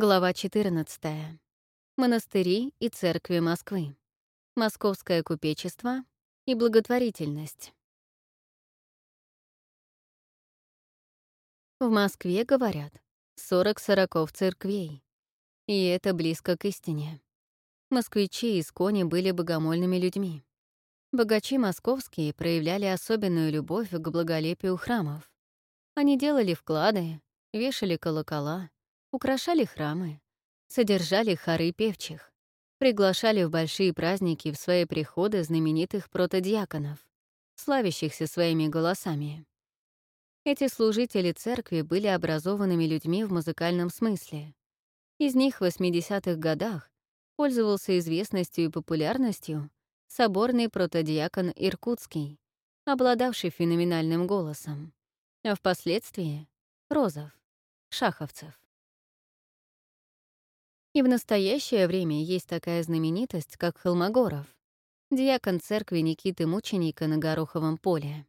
Глава 14. Монастыри и церкви Москвы. Московское купечество и благотворительность. В Москве, говорят, 40 сороков церквей. И это близко к истине. Москвичи из Кони были богомольными людьми. Богачи московские проявляли особенную любовь к благолепию храмов. Они делали вклады, вешали колокола, украшали храмы, содержали хоры певчих, приглашали в большие праздники в свои приходы знаменитых протодиаконов, славящихся своими голосами. Эти служители церкви были образованными людьми в музыкальном смысле. Из них в 80-х годах пользовался известностью и популярностью соборный протодиакон Иркутский, обладавший феноменальным голосом, а впоследствии — Розов, Шаховцев. И в настоящее время есть такая знаменитость, как Холмогоров, диакон церкви Никиты Мученика на Гороховом поле.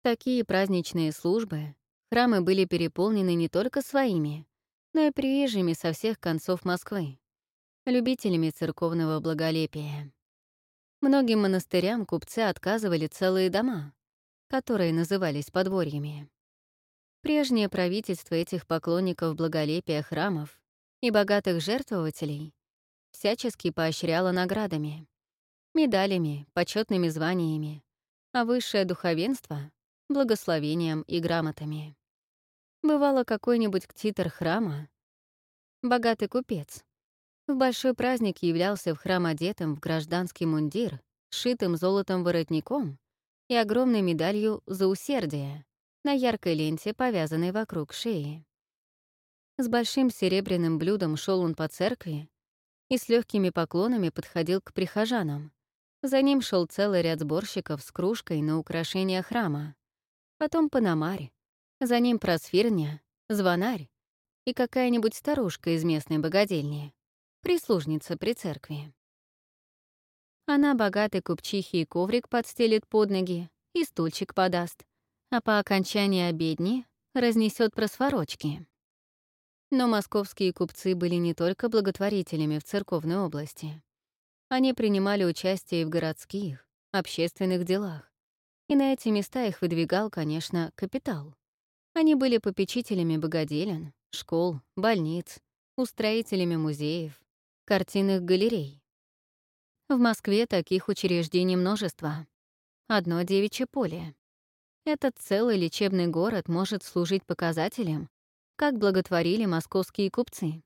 Такие праздничные службы, храмы были переполнены не только своими, но и приезжими со всех концов Москвы, любителями церковного благолепия. Многим монастырям купцы отказывали целые дома, которые назывались подворьями. Прежнее правительство этих поклонников благолепия храмов и богатых жертвователей всячески поощряла наградами, медалями, почетными званиями, а высшее духовенство — благословением и грамотами. Бывало какой-нибудь ктитор храма, богатый купец, в большой праздник являлся в храм одетым в гражданский мундир, сшитым золотом воротником и огромной медалью за усердие на яркой ленте, повязанной вокруг шеи. С большим серебряным блюдом шел он по церкви и с легкими поклонами подходил к прихожанам. За ним шел целый ряд сборщиков с кружкой на украшение храма. Потом панамарь, за ним просфирня, звонарь и какая-нибудь старушка из местной богадельни, прислужница при церкви. Она богатый купчихе и коврик подстелит под ноги и стульчик подаст, а по окончании обедни разнесет просворочки. Но московские купцы были не только благотворителями в церковной области. Они принимали участие и в городских, общественных делах. И на эти места их выдвигал, конечно, капитал. Они были попечителями богоделен, школ, больниц, устроителями музеев, картинных галерей. В Москве таких учреждений множество. Одно девичье поле. Этот целый лечебный город может служить показателем, как благотворили московские купцы.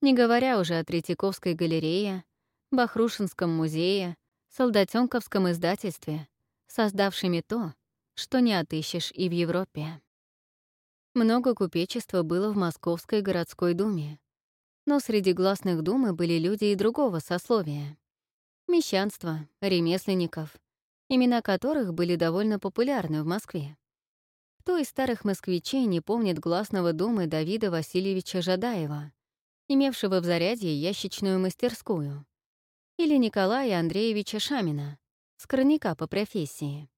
Не говоря уже о Третьяковской галерее, Бахрушинском музее, Солдатенковском издательстве, создавшими то, что не отыщешь и в Европе. Много купечества было в Московской городской думе, но среди гласных думы были люди и другого сословия. Мещанство, ремесленников, имена которых были довольно популярны в Москве. Кто из старых москвичей не помнит гласного дома Давида Васильевича Жадаева, имевшего в зарядье ящичную мастерскую, или Николая Андреевича Шамина, скорняка по профессии.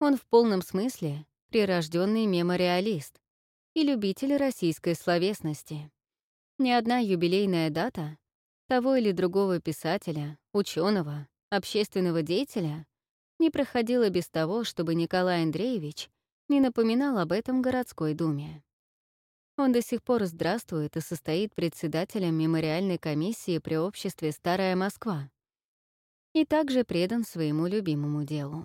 Он в полном смысле прирожденный мемориалист и любитель российской словесности. Ни одна юбилейная дата того или другого писателя, ученого, общественного деятеля не проходила без того, чтобы Николай Андреевич не напоминал об этом городской думе. Он до сих пор здравствует и состоит председателем мемориальной комиссии при обществе «Старая Москва» и также предан своему любимому делу.